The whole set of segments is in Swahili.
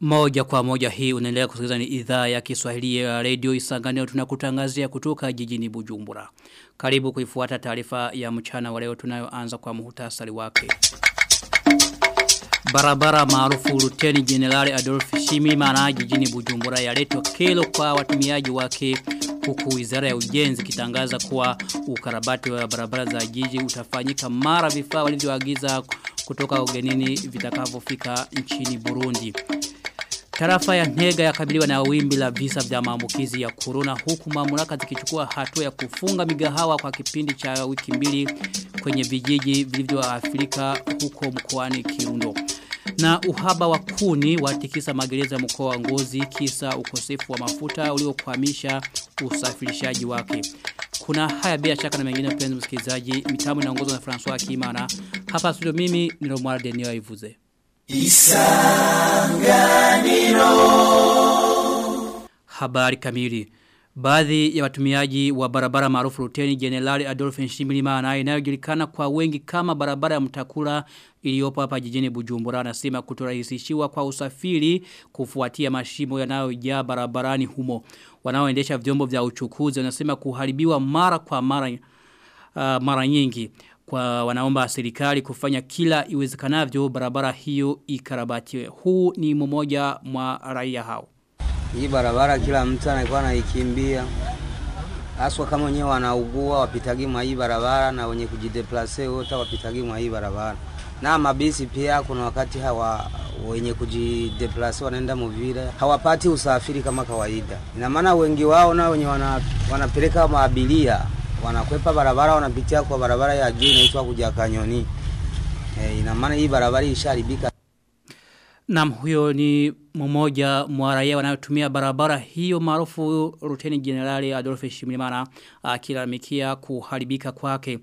Moja kwa moja hii unaendelea kusikiliza ni idhaa ya Kiswahili ya Radio Isanganiro tunakutangazia kutoka jijini Bujumbura. Karibu kuifuata taarifa ya mchana wa leo tunayoanza kwa muhtasari wake. Barabara maarufu Luteni Generali Adolf Shimimana jijini Bujumbura yaletwa kelo kwa watumiaji wake huku Wizara ya Ujenzi kitangaza kuwa ukarabati wa barabara za jiji utafanyika mara vifaa walivyoagiza kutoka ugenini vitakavyofika nchini Burundi. Tarafa ya Ntega yakabiliwa na wimbi la visa vya maambukizi ya corona huku mamlaka zikichukua hatua ya kufunga migahawa kwa kipindi cha wiki mbili kwenye vijiji vilivyo afrika huko mkoani Kirundo. Na uhaba wa kuni watikisa magereza ya mkoa wa Ngozi kisa ukosefu wa mafuta uliokwamisha usafirishaji wake. Kuna haya bila shaka na mengine mpenzi msikilizaji, mitambo inaongozwa na François Kimana. Hapa studio mimi ni Romuald Denio Ivuze. Isanganiro. Habari kamili. Baadhi ya watumiaji wa barabara maarufu ruteni Generali Adolf Nshimirimana inayojulikana kwa wengi kama barabara ya mtakula iliyopo hapa jijini Bujumbura anasema kutorahisishiwa kwa usafiri kufuatia mashimo yanayojaa barabarani humo. Wanaoendesha vyombo vya uchukuzi wanasema kuharibiwa mara kwa mara uh, mara nyingi kwa wanaomba serikali kufanya kila iwezekanavyo barabara hiyo ikarabatiwe. Huu ni mmoja mwa raia hao. Hii barabara kila mtu anakuwa anaikimbia. Haswa kama wenyewe wanaugua wapitagi mwa hii barabara na wenye kujideplace wote wapitagi mwa hii barabara. Na mabisi pia kuna wakati hawa wenye kujideplace wanaenda Muvira hawapati usafiri kama kawaida. Ina maana wengi wao na wenye wana, wanapeleka maabilia wanakwepa barabara wanapitia kwa barabara ya juu inaitwa kuja Kanyoni. E, ina maana hii barabara isharibika. Naam huyo ni mmoja mwa raia wanayotumia barabara hiyo maarufu Ruteni Generali Adolf Shimirimana akilalamikia kuharibika kwake.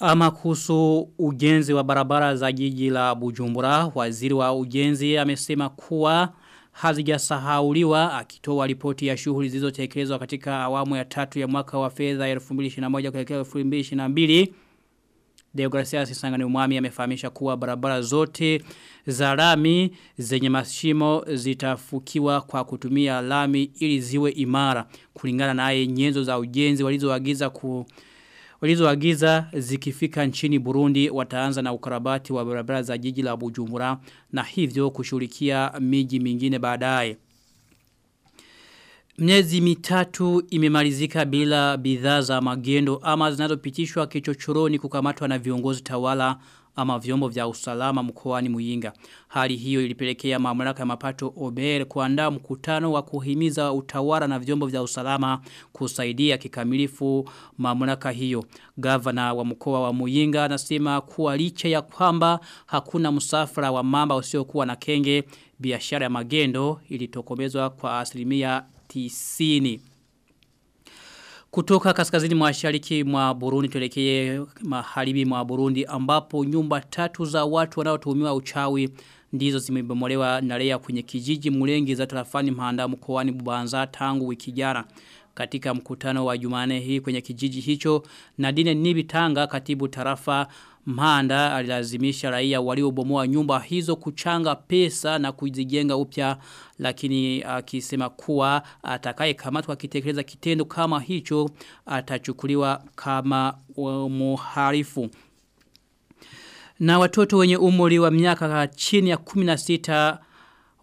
Ama kuhusu ujenzi wa barabara za jiji la Bujumbura, waziri wa ujenzi amesema kuwa hazijasahauliwa akitoa ripoti ya shughuli zilizotekelezwa katika awamu ya tatu ya mwaka wa fedha 2021 kuelekea 2022. Deogracia Sisangani Umwami amefahamisha kuwa barabara zote za lami zenye mashimo zitafukiwa kwa kutumia lami ili ziwe imara kulingana naye nyenzo za ujenzi walizoagiza ku walizoagiza zikifika nchini Burundi wataanza na ukarabati wa barabara za jiji la Bujumbura na hivyo kushughulikia miji mingine baadaye. Miezi mitatu imemalizika bila bidhaa za magendo ama zinazopitishwa kichochoroni kukamatwa na viongozi tawala ama vyombo vya usalama mkoani Muyinga. Hali hiyo ilipelekea mamlaka ya mapato Ober kuandaa mkutano wa kuhimiza utawala na vyombo vya usalama kusaidia kikamilifu mamlaka hiyo. Gavana wa mkoa wa Muyinga anasema kuwa licha ya kwamba hakuna msafara wa mamba usiokuwa na kenge biashara ya magendo ilitokomezwa kwa asilimia tisini. Kutoka kaskazini mashariki mwa Burundi tuelekee maharibi mwa Burundi ambapo nyumba tatu za watu wanaotuhumiwa uchawi ndizo zimebomolewa na lea kwenye kijiji Mulengi za tarafani Mhanda mkoani Bubanza tangu wiki jana. Katika mkutano wa Jumane hii kwenye kijiji hicho Nadine Nibitanga katibu tarafa Mhanda alilazimisha raia waliobomoa nyumba hizo kuchanga pesa na kuzijenga upya lakini akisema kuwa atakaye kamatwa akitekeleza kitendo kama hicho atachukuliwa kama muharifu. Na watoto wenye umri wa miaka chini ya 16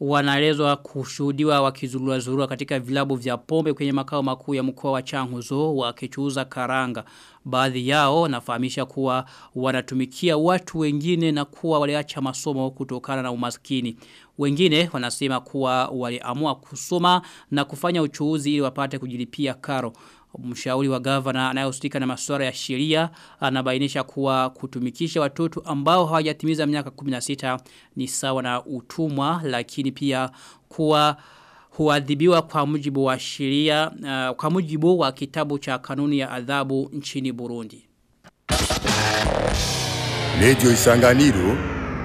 wanaelezwa kushuhudiwa wakizurura zurura katika vilabu vya pombe kwenye makao makuu ya mkoa wa Changuzo wakichuuza karanga. Baadhi yao wanafahamisha kuwa wanatumikia watu wengine na kuwa waliacha masomo kutokana na umaskini. Wengine wanasema kuwa waliamua kusoma na kufanya uchuuzi ili wapate kujilipia karo. Mshauri wa gavana anayehusika na masuala ya sheria anabainisha kuwa kutumikisha watoto ambao hawajatimiza miaka 16 ni sawa na utumwa lakini pia kuwa huadhibiwa kwa mujibu wa sheria uh, kwa mujibu wa kitabu cha kanuni ya adhabu nchini Burundi. Radio Isanganiro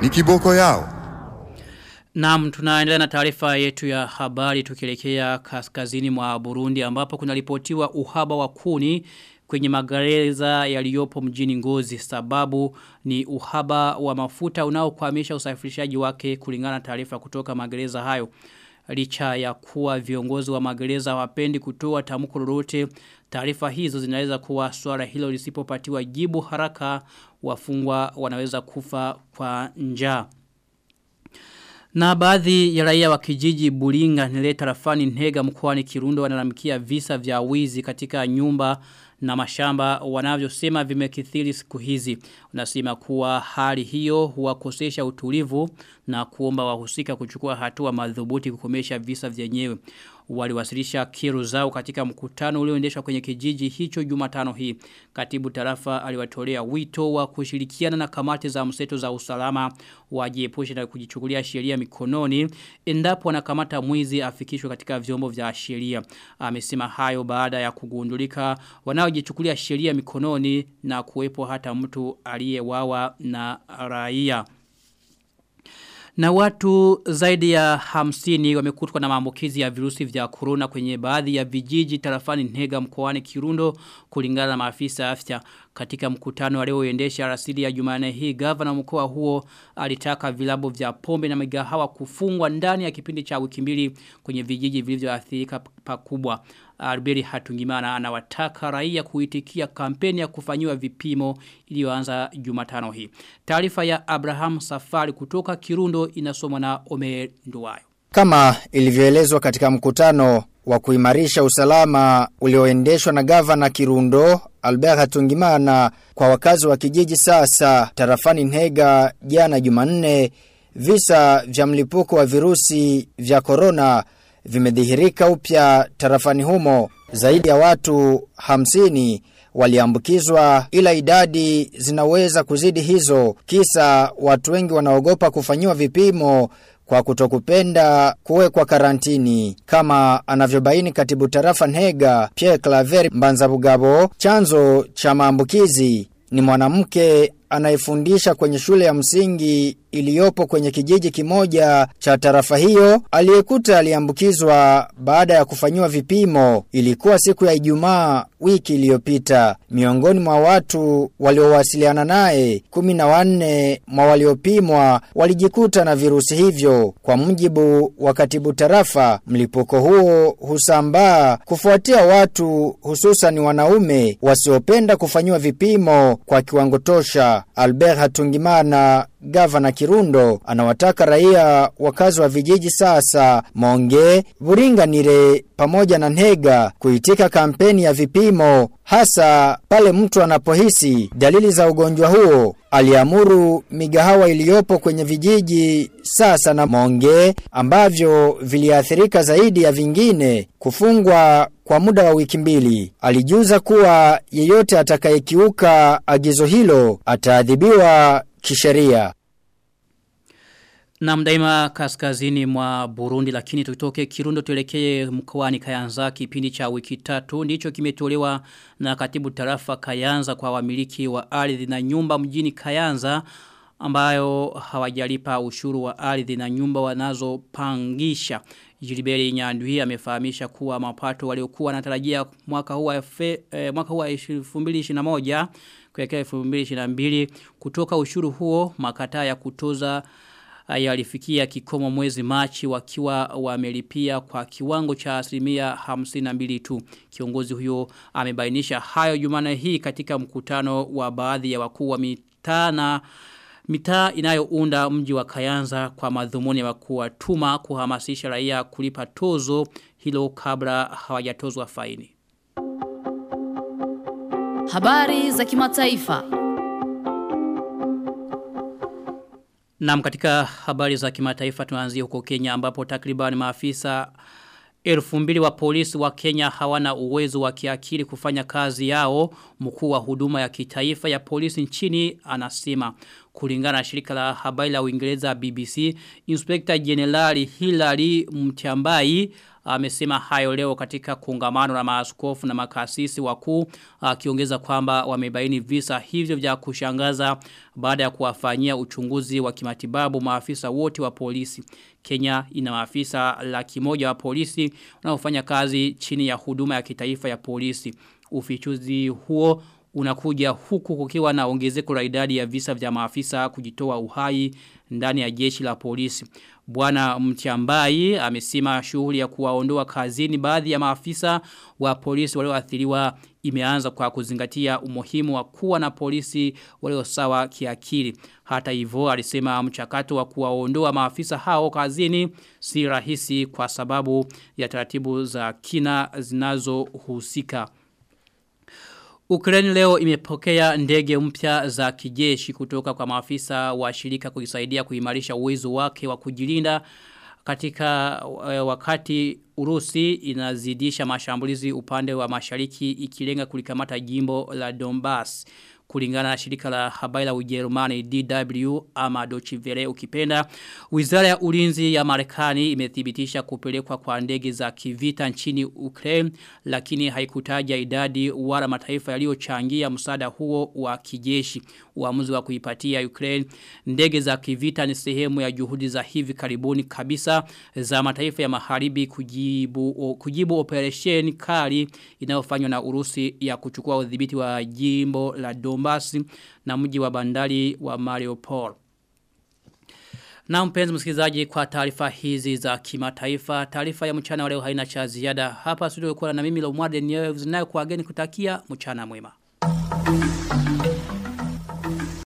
ni kiboko yao. Naam tunaendelea na taarifa yetu ya habari tukielekea kaskazini mwa Burundi ambapo kuna ripotiwa uhaba wa kuni kwenye magereza yaliyopo mjini Ngozi. Sababu ni uhaba wa mafuta unaokwamisha usafirishaji wake kulingana na taarifa kutoka magereza hayo. Licha ya kuwa viongozi wa magereza wapendi kutoa tamko lolote taarifa hizo zinaweza kuwa swala hilo lisipopatiwa jibu haraka wafungwa wanaweza kufa kwa njaa na baadhi ya raia wa kijiji Bulinga nile tarafani Nhega mkoani Kirundo wanalamikia visa vya wizi katika nyumba na mashamba wanavyosema vimekithiri siku hizi. Unasema kuwa hali hiyo huwakosesha utulivu na kuomba wahusika kuchukua hatua madhubuti kukomesha visa vyenyewe. Waliwasilisha kero zao katika mkutano ulioendeshwa kwenye kijiji hicho Jumatano hii. Katibu tarafa aliwatolea wito wa kushirikiana na kamati za mseto za usalama wajiepushe na kujichukulia sheria mikononi endapo wanakamata mwizi afikishwe katika vyombo vya sheria. Amesema hayo baada ya kugundulika wanaojichukulia sheria mikononi na kuwepo hata mtu aliyewawa na raia. Na watu zaidi ya hamsini wamekutwa na maambukizi ya virusi vya corona kwenye baadhi ya vijiji tarafani Nhega mkoani Kirundo kulingana na maafisa afya katika mkutano alioendesha rasili ya Jumane hii gavana mkoa huo alitaka vilabu vya pombe na migahawa kufungwa ndani ya kipindi cha wiki mbili kwenye vijiji vilivyoathirika pakubwa. Alberi Hatungimana anawataka raia kuitikia kampeni ya kufanyiwa vipimo iliyoanza Jumatano hii. Taarifa ya Abraham Safari kutoka Kirundo inasomwa na ome Nduwayo. Kama ilivyoelezwa katika mkutano wa kuimarisha usalama ulioendeshwa na gavana Kirundo Albert Hatungimana kwa wakazi wa kijiji sasa tarafani Nhega jana Jumanne visa vya mlipuko wa virusi vya korona vimedhihirika upya tarafani humo. Zaidi ya watu hamsini waliambukizwa ila idadi zinaweza kuzidi hizo. Kisa watu wengi wanaogopa kufanyiwa vipimo kwa kutokupenda kuwekwa karantini kama anavyobaini katibu tarafa Nhega Pierre Claver Mbanzabugabo. Chanzo cha maambukizi ni mwanamke anayefundisha kwenye shule ya msingi iliyopo kwenye kijiji kimoja cha tarafa hiyo aliyekuta aliambukizwa baada ya kufanyiwa vipimo. Ilikuwa siku ya Ijumaa wiki iliyopita. Miongoni mwa watu waliowasiliana naye kumi na wanne mwa waliopimwa walijikuta na virusi hivyo. Kwa mujibu wa katibu tarafa mlipuko huo husambaa kufuatia watu hususan wanaume wasiopenda kufanyiwa vipimo kwa kiwango tosha. Albert Hatungimana Gavana Kirundo anawataka raia wakazi wa vijiji sasa Monge, Buringanire pamoja na Ntega kuitika kampeni ya vipimo hasa pale mtu anapohisi dalili za ugonjwa huo. Aliamuru migahawa iliyopo kwenye vijiji sasa na Monge ambavyo viliathirika zaidi ya vingine kufungwa kwa muda wa wiki mbili. Alijuza kuwa yeyote atakayekiuka agizo hilo ataadhibiwa kisheria. Na mdaima kaskazini mwa Burundi lakini tutoke Kirundo tuelekee mkoani Kayanza kipindi cha wiki tatu ndicho kimetolewa na katibu tarafa Kayanza kwa wamiliki wa ardhi na nyumba mjini Kayanza ambayo hawajalipa ushuru wa ardhi na nyumba wanazopangisha. Jiliberi Nyandwi amefahamisha kuwa mapato waliokuwa wanatarajia mwaka huu wa eh, mwaka huu wa 2021 kuelekea 2022 kutoka ushuru huo makataa ya kutoza yalifikia kikomo mwezi Machi wakiwa wamelipia kwa kiwango cha asilimia 52 tu. Kiongozi huyo amebainisha hayo jumana hii katika mkutano wa baadhi ya wakuu wa mitana mitaa inayounda mji wa Kayanza kwa madhumuni ya kuwatuma kuhamasisha raia kulipa tozo hilo kabla hawajatozwa faini. Habari za kimataifa. Naam katika habari za kimataifa tunaanzia huko Kenya ambapo takriban maafisa elfu mbili wa polisi wa Kenya hawana uwezo wa kiakili kufanya kazi yao mkuu wa huduma ya kitaifa ya polisi nchini anasema kulingana na shirika la habari la Uingereza BBC Inspector General Hilary Mtiambai amesema hayo leo katika kongamano la maaskofu na makasisi wakuu akiongeza kwamba wamebaini visa hivyo vya kushangaza baada ya kuwafanyia uchunguzi wa kimatibabu maafisa wote wa polisi. Kenya ina maafisa laki moja wa polisi wanaofanya kazi chini ya huduma ya kitaifa ya polisi. Ufichuzi huo unakuja huku kukiwa na ongezeko la idadi ya visa vya maafisa kujitoa uhai ndani ya jeshi la polisi. Bwana Mchambai amesema shughuli ya kuwaondoa kazini baadhi ya maafisa wa polisi walioathiriwa imeanza kwa kuzingatia umuhimu wa kuwa na polisi walio sawa kiakili. Hata hivyo alisema mchakato wa kuwaondoa maafisa hao kazini si rahisi kwa sababu ya taratibu za kina zinazohusika. Ukraine leo imepokea ndege mpya za kijeshi kutoka kwa maafisa wa shirika kuisaidia kuimarisha uwezo wake wa kujilinda katika uh, wakati Urusi inazidisha mashambulizi upande wa mashariki ikilenga kulikamata jimbo la Donbass kulingana na shirika la habari la Ujerumani DW ama Deutsche Welle ukipenda. Wizara ya Ulinzi ya Marekani imethibitisha kupelekwa kwa ndege za kivita nchini Ukraine lakini haikutaja idadi wala mataifa yaliyochangia msaada huo wa kijeshi. Uamuzi wa kuipatia Ukraine ndege za kivita ni sehemu ya juhudi za hivi karibuni kabisa za mataifa ya magharibi kujibu kujibu operation kali inayofanywa na Urusi ya kuchukua udhibiti wa jimbo la Donbass na mji wa bandari wa Mariupol. Na mpenzi msikilizaji kwa taarifa hizi za kimataifa, taarifa ya mchana wa leo haina cha ziada. Hapa studio kwa na mimi Lomwarde News nayo ageni kutakia mchana mwema.